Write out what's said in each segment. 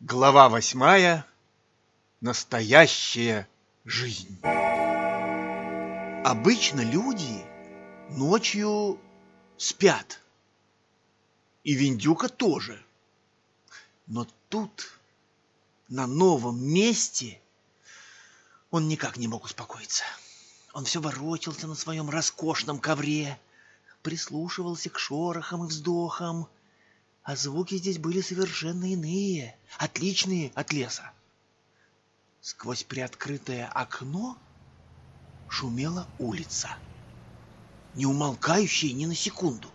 Глава восьмая. Настоящая жизнь. Обычно люди ночью спят. И Виндюка тоже. Но тут, на новом месте, он никак не мог успокоиться. Он все ворочался на своем роскошном ковре, прислушивался к шорохам и вздохам, а звуки здесь были совершенно иные, отличные от леса. Сквозь приоткрытое окно шумела улица, не умолкающая ни на секунду.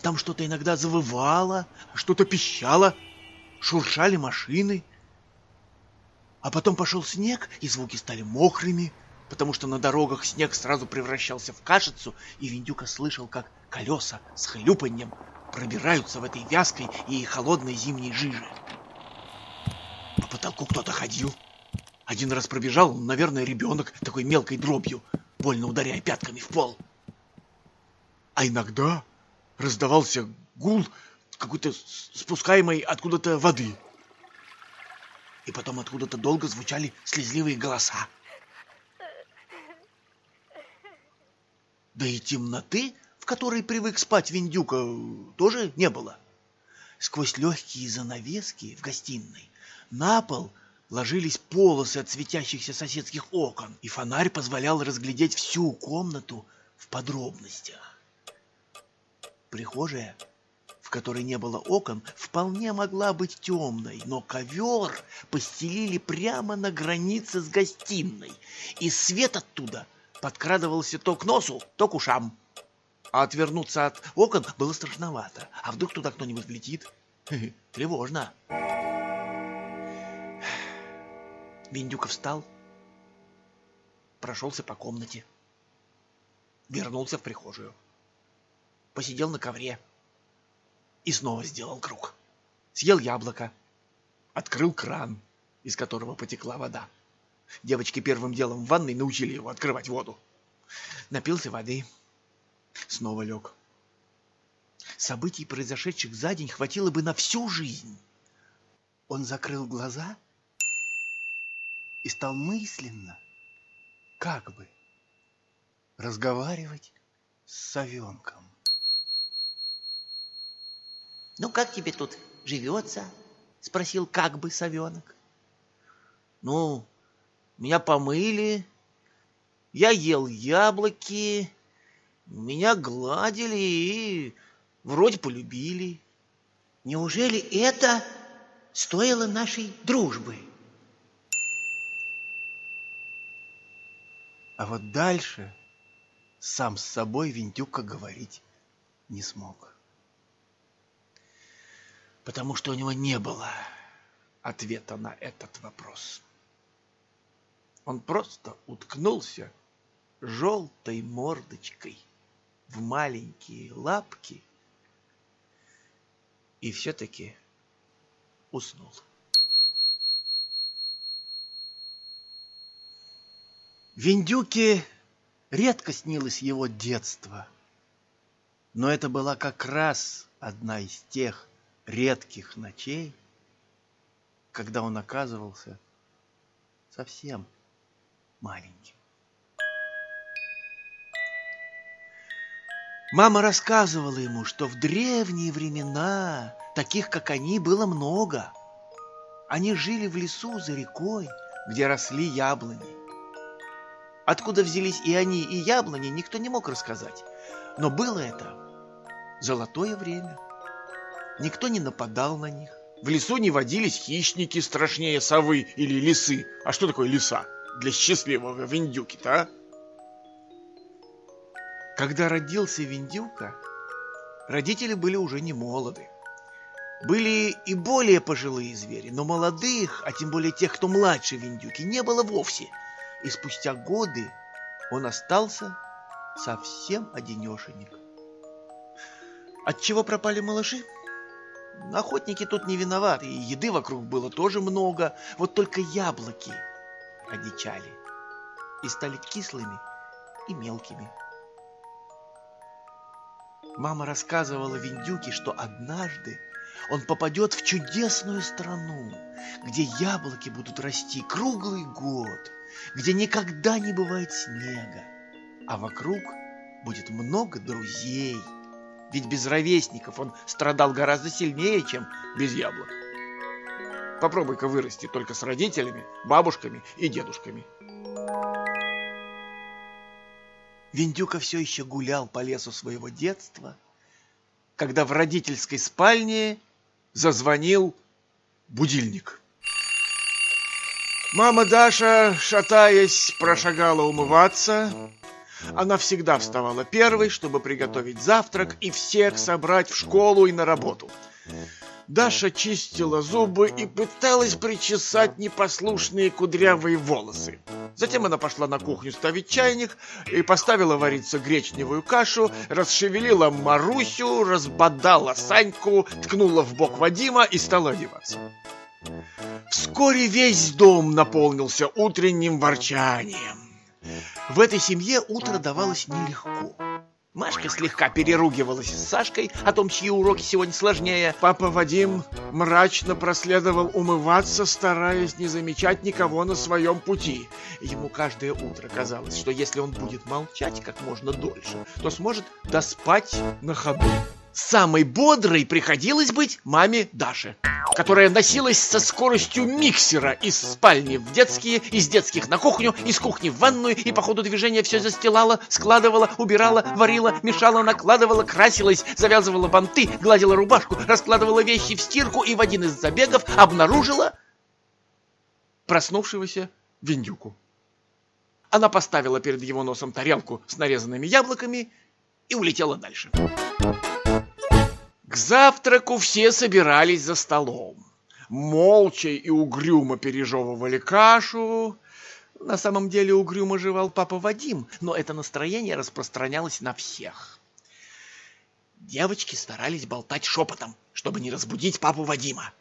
Там что-то иногда завывало, что-то пищало, шуршали машины. А потом пошел снег, и звуки стали мокрыми, потому что на дорогах снег сразу превращался в кашицу, и Виндюка слышал, как колеса с хлюпаньем пробираются в этой вязкой и холодной зимней жиже. По потолку кто-то ходил. Один раз пробежал, наверное, ребенок такой мелкой дробью, больно ударяя пятками в пол. А иногда раздавался гул какой-то спускаемой откуда-то воды. И потом откуда-то долго звучали слезливые голоса. Да и темноты, в которой привык спать Виндюка, тоже не было. Сквозь легкие занавески в гостиной на пол ложились полосы от светящихся соседских окон, и фонарь позволял разглядеть всю комнату в подробностях. Прихожая, в которой не было окон, вполне могла быть темной, но ковер постелили прямо на границе с гостиной, и свет оттуда подкрадывался то к носу, то к ушам. А отвернуться от окон было страшновато. А вдруг туда кто-нибудь влетит? Тревожно. Виндюка встал, прошелся по комнате, вернулся в прихожую, посидел на ковре и снова сделал круг. Съел яблоко, открыл кран, из которого потекла вода. Девочки первым делом в ванной научили его открывать воду. Напился воды, снова лег. Событий, произошедших за день, хватило бы на всю жизнь. Он закрыл глаза и стал мысленно, как бы, разговаривать с совенком. «Ну, как тебе тут живется?» — спросил как бы совенок. «Ну, меня помыли, я ел яблоки, меня гладили и вроде полюбили. Неужели это стоило нашей дружбы? А вот дальше сам с собой Виндюка говорить не смог. Потому что у него не было ответа на этот вопрос. Он просто уткнулся желтой мордочкой в маленькие лапки и все-таки уснул. Виндюке редко снилось его детство, но это была как раз одна из тех редких ночей, когда он оказывался совсем маленьким. Мама рассказывала ему, что в древние времена таких, как они, было много. Они жили в лесу за рекой, где росли яблони. Откуда взялись и они, и яблони, никто не мог рассказать. Но было это золотое время. Никто не нападал на них. В лесу не водились хищники страшнее совы или лисы. А что такое лиса? для счастливого Виндюки-то, а? Когда родился Виндюка, родители были уже не молоды. Были и более пожилые звери, но молодых, а тем более тех, кто младше Виндюки, не было вовсе. И спустя годы он остался совсем одинешенек. От чего пропали малыши? Охотники тут не виноваты, и еды вокруг было тоже много, вот только яблоки – одичали и стали кислыми и мелкими. Мама рассказывала Виндюке, что однажды он попадет в чудесную страну, где яблоки будут расти круглый год, где никогда не бывает снега, а вокруг будет много друзей. Ведь без ровесников он страдал гораздо сильнее, чем без яблок. Попробуй-ка вырасти только с родителями, бабушками и дедушками. Виндюка все еще гулял по лесу своего детства, когда в родительской спальне зазвонил будильник. Мама Даша, шатаясь, прошагала умываться. Она всегда вставала первой, чтобы приготовить завтрак и всех собрать в школу и на работу. Даша чистила зубы и пыталась причесать непослушные кудрявые волосы. Затем она пошла на кухню ставить чайник и поставила вариться гречневую кашу, расшевелила Марусю, разбодала Саньку, ткнула в бок Вадима и стала одеваться. Вскоре весь дом наполнился утренним ворчанием. В этой семье утро давалось нелегко. Машка слегка переругивалась с Сашкой о том, чьи уроки сегодня сложнее. Папа Вадим мрачно проследовал умываться, стараясь не замечать никого на своем пути. Ему каждое утро казалось, что если он будет молчать как можно дольше, то сможет доспать на ходу. Самой бодрой приходилось быть маме Даше, которая носилась со скоростью миксера из спальни в детские, из детских на кухню, из кухни в ванную и по ходу движения все застилала, складывала, убирала, варила, мешала, накладывала, красилась, завязывала банты, гладила рубашку, раскладывала вещи в стирку и в один из забегов обнаружила проснувшегося Виндюку. Она поставила перед его носом тарелку с нарезанными яблоками и улетела дальше. К завтраку все собирались за столом. Молча и угрюмо пережевывали кашу. На самом деле угрюмо жевал папа Вадим, но это настроение распространялось на всех. Девочки старались болтать шепотом, чтобы не разбудить папу Вадима.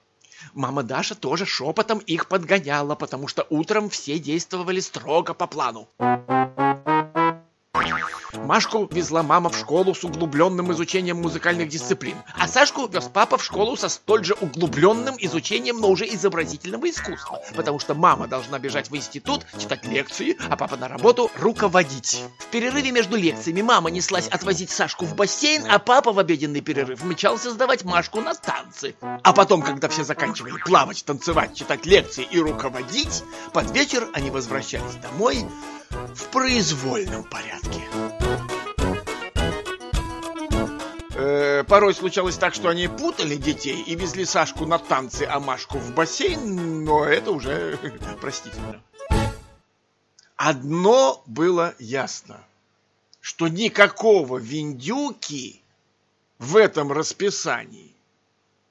Мама Даша тоже шепотом их подгоняла, потому что утром все действовали строго по плану. Машку везла мама в школу с углубленным изучением музыкальных дисциплин, а Сашку вез папа в школу со столь же углубленным изучением, но уже изобразительного искусства, потому что мама должна бежать в институт, читать лекции, а папа на работу руководить. В перерыве между лекциями мама неслась отвозить Сашку в бассейн, а папа в обеденный перерыв мчался сдавать Машку на танцы. А потом, когда все заканчивали плавать, танцевать, читать лекции и руководить, под вечер они возвращались домой в произвольном порядке. Э, порой случалось так, что они путали детей и везли Сашку на танцы, а Машку в бассейн, но это уже простительно. Одно было ясно, что никакого Виндюки в этом расписании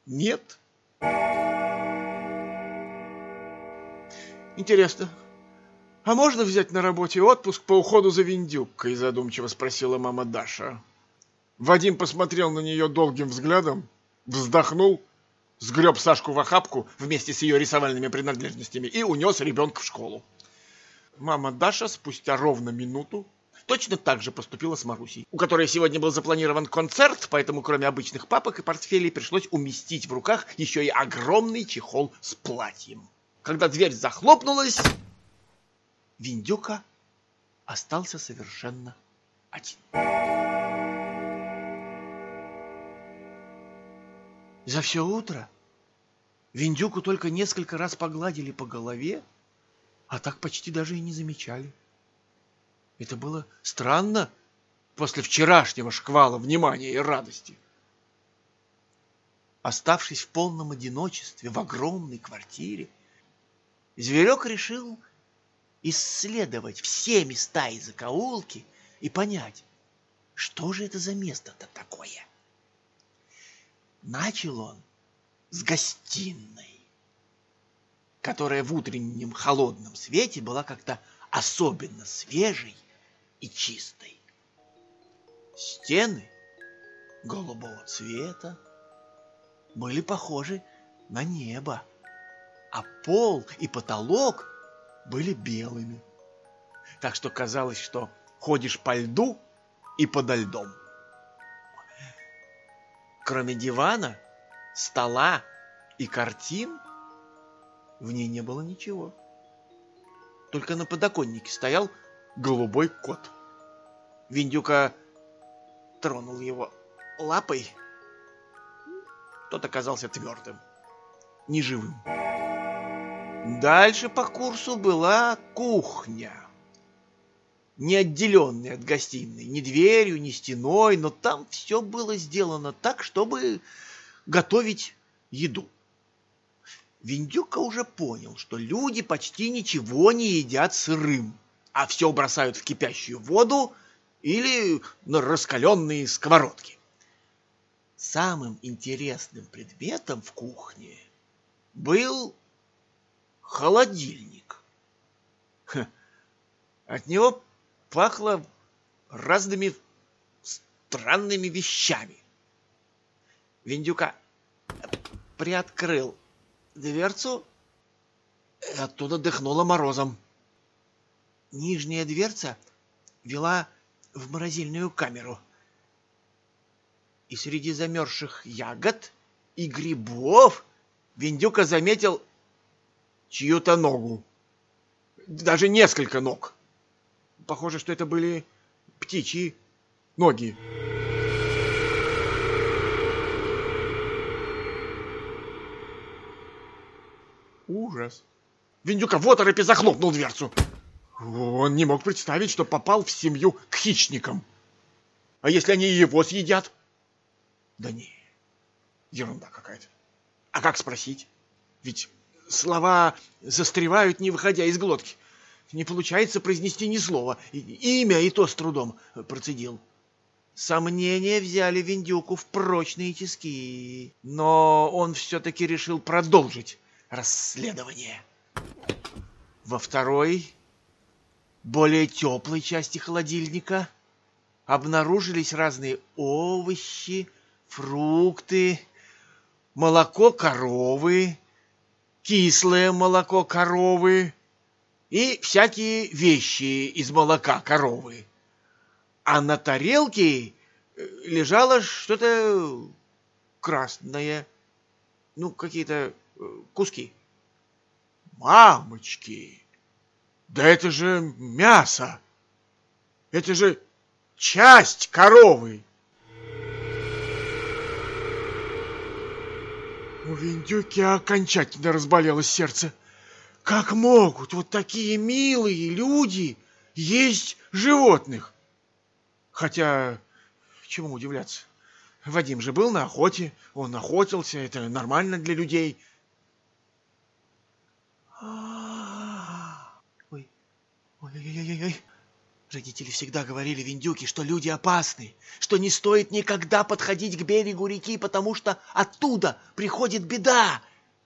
нет. Интересно, а можно взять на работе отпуск по уходу за Виндюккой? Задумчиво спросила мама Даша. Вадим посмотрел на нее долгим взглядом, вздохнул, сгреб Сашку в охапку вместе с ее рисовальными принадлежностями и унес ребенка в школу. Мама Даша спустя ровно минуту точно так же поступила с Марусей, у которой сегодня был запланирован концерт, поэтому кроме обычных папок и портфелей пришлось уместить в руках еще и огромный чехол с платьем. Когда дверь захлопнулась, Виндюка остался совершенно один. За все утро Виндюку только несколько раз погладили по голове, а так почти даже и не замечали. Это было странно после вчерашнего шквала внимания и радости. Оставшись в полном одиночестве в огромной квартире, зверек решил исследовать все места и закоулки и понять, что же это за место-то такое. Начал он с гостиной, которая в утреннем холодном свете была как-то особенно свежей и чистой. Стены голубого цвета были похожи на небо, а пол и потолок были белыми. Так что казалось, что ходишь по льду и подо льдом. Кроме дивана, стола и картин, В ней не было ничего. Только на подоконнике стоял голубой кот. Виндюка тронул его лапой. Тот оказался твердым, неживым. Дальше по курсу была кухня. Не отделенная от гостиной ни дверью, ни стеной, но там все было сделано так, чтобы готовить еду. Виндюка уже понял, что люди почти ничего не едят сырым, а все бросают в кипящую воду или на раскаленные сковородки. Самым интересным предметом в кухне был холодильник. От него пахло разными странными вещами. Виндюка приоткрыл дверцу, и оттуда дыхнуло морозом. Нижняя дверца вела в морозильную камеру. И среди замерзших ягод и грибов Виндюка заметил чью-то ногу. Даже несколько ног. Похоже, что это были птичьи ноги. Ужас. Виндюка в оторопе захлопнул дверцу. Он не мог представить, что попал в семью к хищникам. А если они его съедят? Да не, ерунда какая-то. А как спросить? Ведь слова застревают, не выходя из глотки. Не получается произнести ни слова. Имя и то с трудом процедил. Сомнения взяли Виндюку в прочные тиски, но он все-таки решил продолжить расследование. Во второй, более теплой части холодильника обнаружились разные овощи, фрукты, молоко коровы, кислое молоко коровы и всякие вещи из молока коровы. А на тарелке э, лежало что-то красное, ну, какие-то куски. Мамочки! Да это же мясо! Это же часть коровы! У Виндюки окончательно разболелось сердце. Как могут вот такие милые люди есть животных? Хотя, чему удивляться? Вадим же был на охоте, он охотился, это нормально для людей – Ой, ой-ой-ой-ой. Родители всегда говорили Виндюке, что люди опасны, что не стоит никогда подходить к берегу реки, потому что оттуда приходит беда.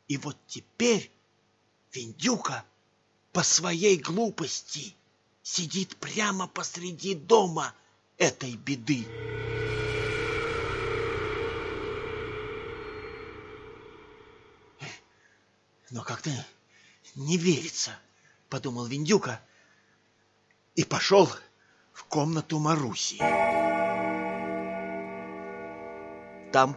И вот теперь Виндюка по своей глупости сидит прямо посреди дома этой беды. Но как-то не верится, подумал Виндюка и пошел в комнату Маруси. Там,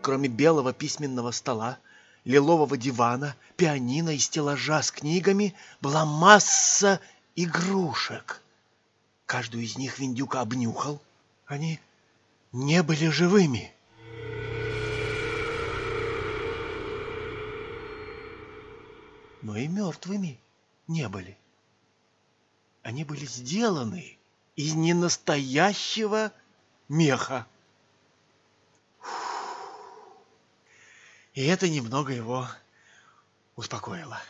кроме белого письменного стола, лилового дивана, пианино и стеллажа с книгами, была масса игрушек. Каждую из них Виндюка обнюхал. Они не были живыми. но и мертвыми не были. Они были сделаны из ненастоящего меха. И это немного его успокоило.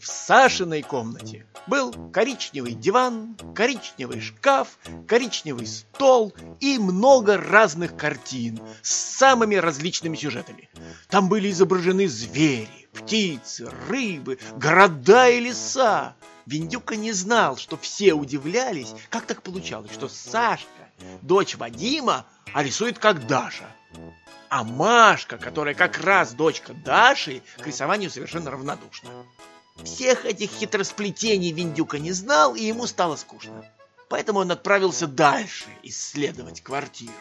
В Сашиной комнате был коричневый диван, коричневый шкаф, коричневый стол и много разных картин с самыми различными сюжетами. Там были изображены звери, птицы, рыбы, города и леса. Виндюка не знал, что все удивлялись, как так получалось, что Сашка, дочь Вадима, а рисует как Даша. А Машка, которая как раз дочка Даши, к рисованию совершенно равнодушна. Всех этих хитросплетений Виндюка не знал, и ему стало скучно. поэтому он отправился дальше исследовать квартиру.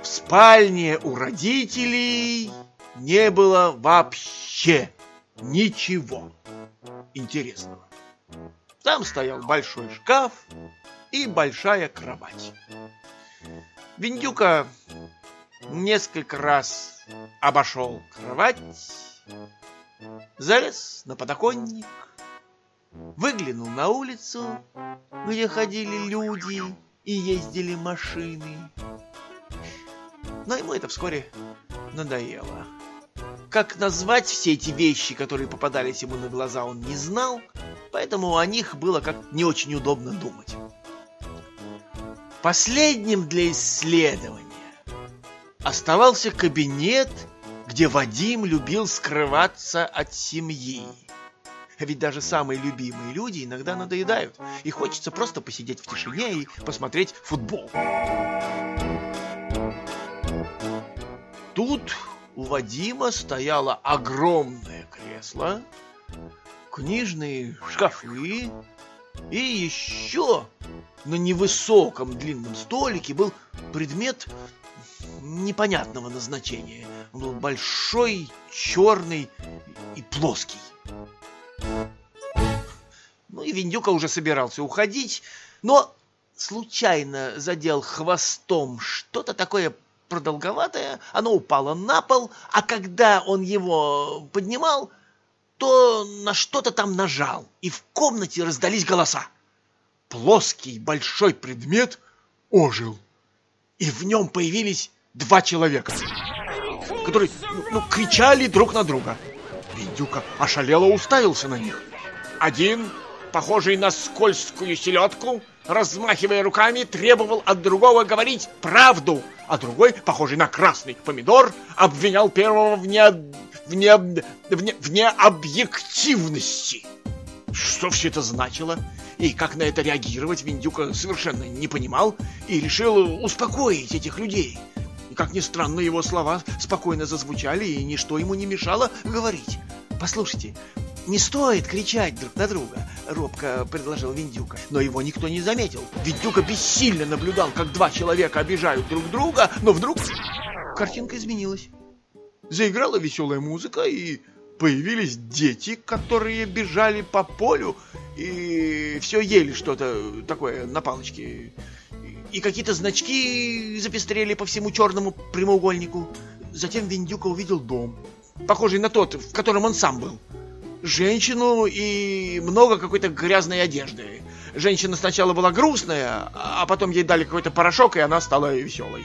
В спальне у родителей не было вообще ничего интересного. Там стоял большой шкаф и большая кровать. Виндюка несколько раз обошел кровать, залез на подоконник, выглянул на улицу, где ходили люди и ездили машины. Но ему это вскоре надоело. Как назвать все эти вещи, которые попадались ему на глаза, он не знал, поэтому о них было как не очень удобно думать. Последним для исследования оставался кабинет, где Вадим любил скрываться от семьи. Ведь даже самые любимые люди иногда надоедают, и хочется просто посидеть в тишине и посмотреть футбол. Тут у Вадима стояло огромное кресло, книжные шкафы и еще на невысоком длинном столике был предмет непонятного назначения. Он был большой, черный и плоский. Ну и Виндюка уже собирался уходить, но случайно задел хвостом что-то такое продолговатое, оно упало на пол, а когда он его поднимал, то на что-то там нажал, и в комнате раздались голоса. Плоский большой предмет ожил, и в нем появились два человека, которые ну, кричали друг на друга. Виндюка ошалело уставился на них. Один, похожий на скользкую селедку, размахивая руками, требовал от другого говорить правду, а другой, похожий на красный помидор, обвинял первого в, не... в, не... в, не... в необъективности. Что все это значило? И как на это реагировать, Виндюка совершенно не понимал и решил успокоить этих людей. Как ни странно, его слова спокойно зазвучали, и ничто ему не мешало говорить. «Послушайте, не стоит кричать друг на друга», — робко предложил Виндюка. Но его никто не заметил. Виндюка бессильно наблюдал, как два человека обижают друг друга, но вдруг картинка изменилась. Заиграла веселая музыка, и появились дети, которые бежали по полю и все ели что-то такое на палочке. И какие-то значки запестрели по всему черному прямоугольнику. Затем Виндюка увидел дом, похожий на тот, в котором он сам был. Женщину и много какой-то грязной одежды. Женщина сначала была грустная, а потом ей дали какой-то порошок, и она стала веселой.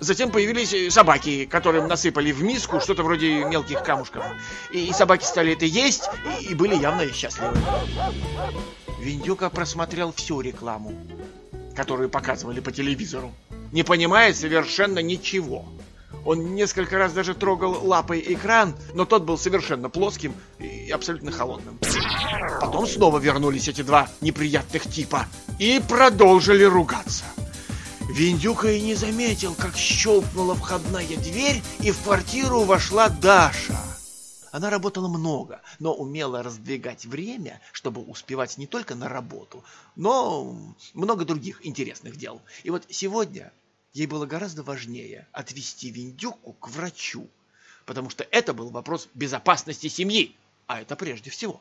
Затем появились э, собаки, которым насыпали в миску что-то вроде мелких камушков. И собаки стали это есть и были явно счастливы. Виндюка просмотрел всю рекламу, которую показывали по телевизору, не понимая совершенно ничего. Он несколько раз даже трогал лапой экран, но тот был совершенно плоским и абсолютно холодным. Потом снова вернулись эти два неприятных типа и продолжили ругаться. Виндюка и не заметил, как щелкнула входная дверь, и в квартиру вошла Даша. Она работала много, но умела раздвигать время, чтобы успевать не только на работу, но много других интересных дел. И вот сегодня ей было гораздо важнее отвезти Виндюку к врачу, потому что это был вопрос безопасности семьи, а это прежде всего.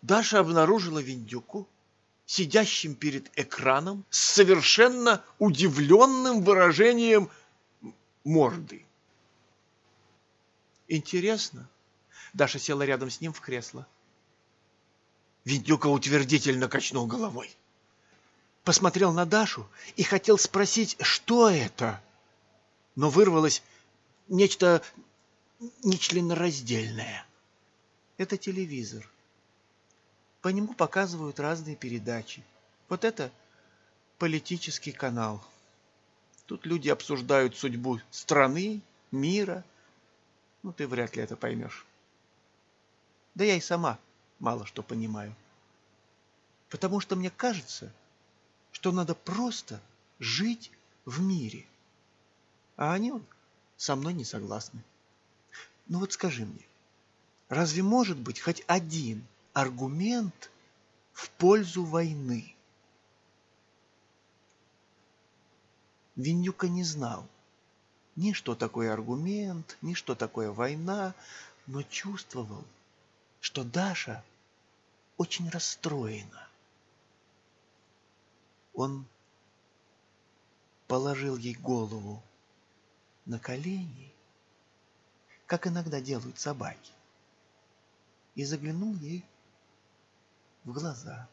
Даша обнаружила Виндюку сидящим перед экраном с совершенно удивленным выражением морды. Интересно. Даша села рядом с ним в кресло. Виндюка утвердительно качнул головой. Посмотрел на Дашу и хотел спросить, что это, но вырвалось нечто нечленораздельное. Это телевизор. По нему показывают разные передачи. Вот это политический канал. Тут люди обсуждают судьбу страны, мира. Ну, ты вряд ли это поймешь. Да я и сама мало что понимаю. Потому что мне кажется, что надо просто жить в мире. А они со мной не согласны. Ну вот скажи мне, Разве может быть хоть один аргумент в пользу войны? Винюка не знал ни что такое аргумент, ни что такое война, но чувствовал, что Даша очень расстроена. Он положил ей голову на колени, как иногда делают собаки, и заглянул ей в глаза.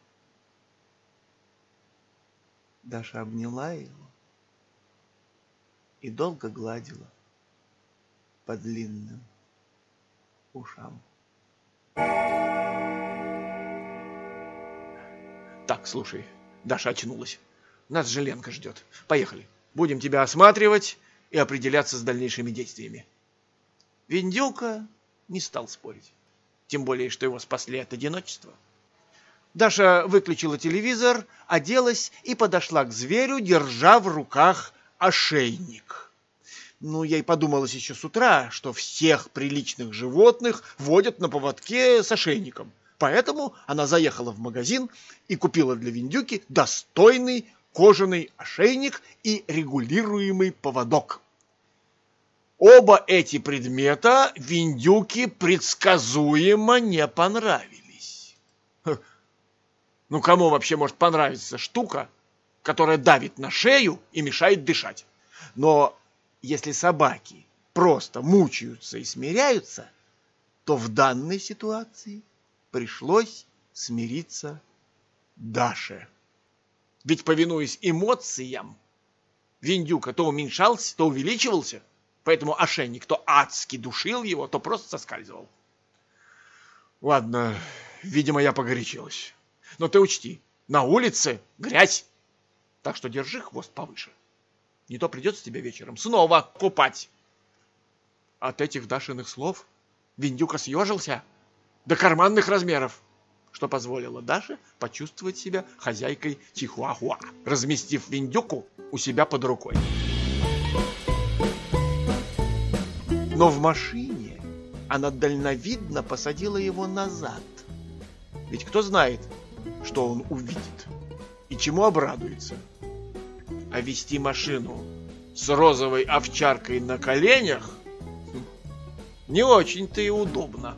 Даша обняла его и долго гладила по длинным ушам. Так, слушай, Даша очнулась. Нас же Ленка ждет. Поехали. Будем тебя осматривать и определяться с дальнейшими действиями. Виндюка не стал спорить. Тем более, что его спасли от одиночества. Даша выключила телевизор, оделась и подошла к зверю, держа в руках ошейник. Ну, ей подумалось еще с утра, что всех приличных животных водят на поводке с ошейником. Поэтому она заехала в магазин и купила для Виндюки достойный кожаный ошейник и регулируемый поводок. Оба эти предмета Виндюке предсказуемо не понравились. Ну, кому вообще может понравиться штука, которая давит на шею и мешает дышать? Но если собаки просто мучаются и смиряются, то в данной ситуации пришлось смириться Даше. Ведь, повинуясь эмоциям, Виндюка то уменьшался, то увеличивался, поэтому ошейник то адски душил его, то просто соскальзывал. Ладно, видимо, я погорячилась. Но ты учти, на улице грязь, так что держи хвост повыше. Не то придется тебе вечером снова купать. От этих Дашиных слов Виндюка съежился до карманных размеров, что позволило Даше почувствовать себя хозяйкой Чихуахуа, разместив Виндюку у себя под рукой. Но в машине она дальновидно посадила его назад. Ведь кто знает, что он увидит и чему обрадуется а вести машину с розовой овчаркой на коленях не очень-то и удобно.